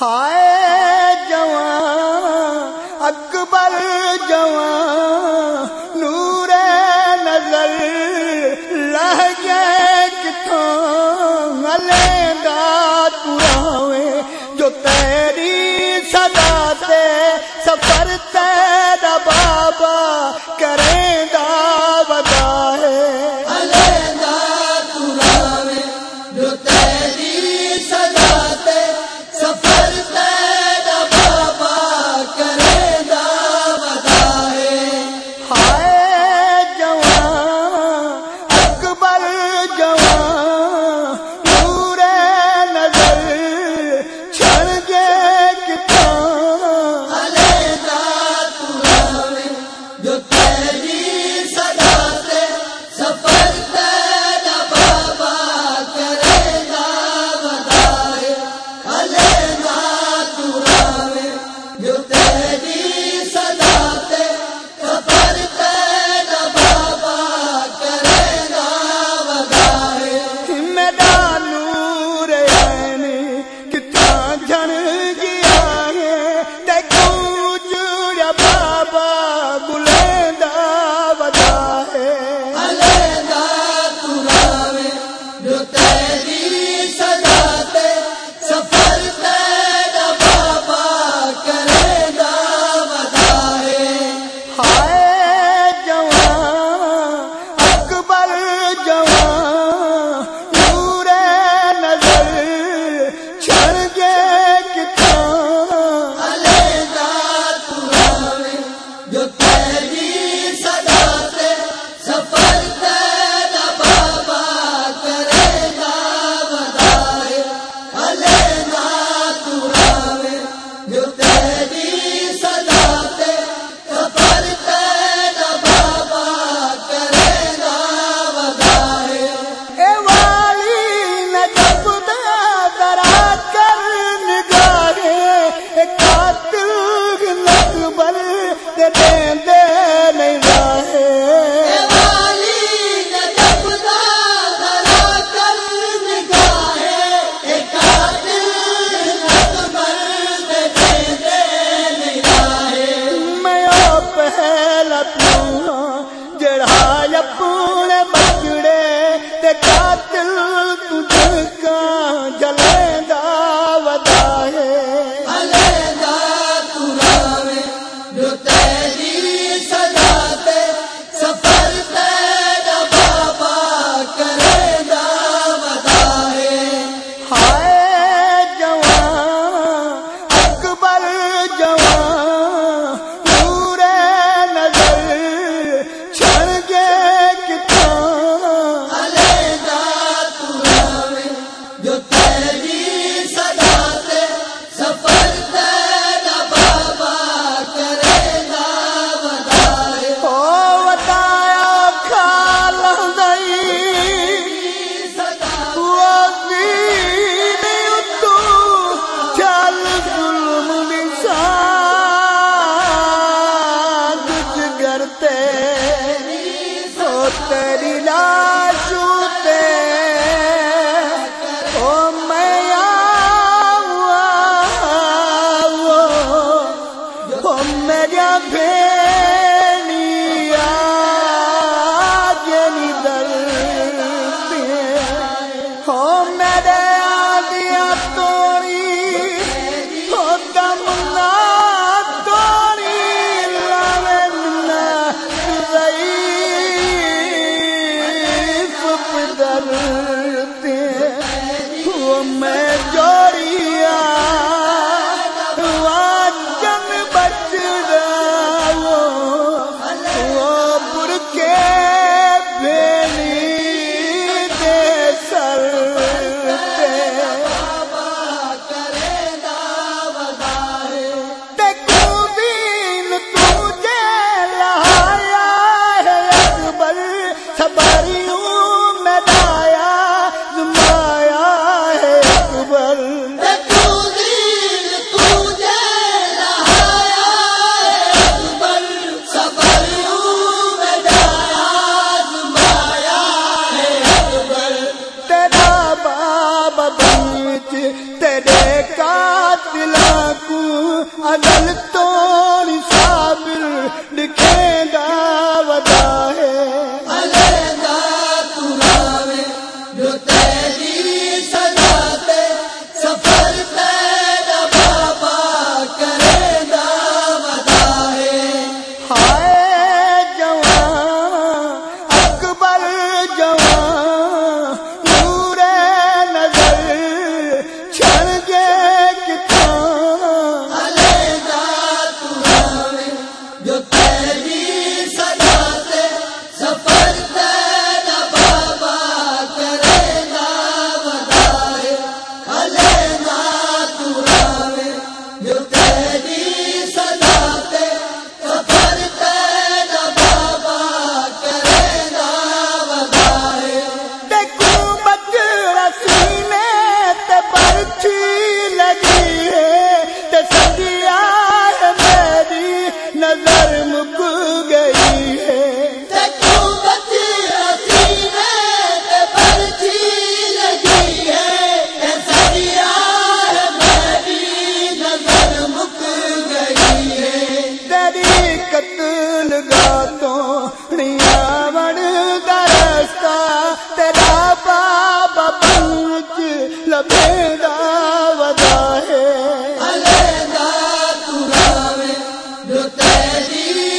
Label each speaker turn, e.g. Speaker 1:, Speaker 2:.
Speaker 1: ہائے جوان، اکبر جوان، نور نظر لہ گئے کتوں ملے گا پورا جو تیری صدا سے سفر تے جوتے میں آؤ وہ بدل توڑی صابر لکھے گا ودا ہے۔ جو تیری